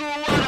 cool.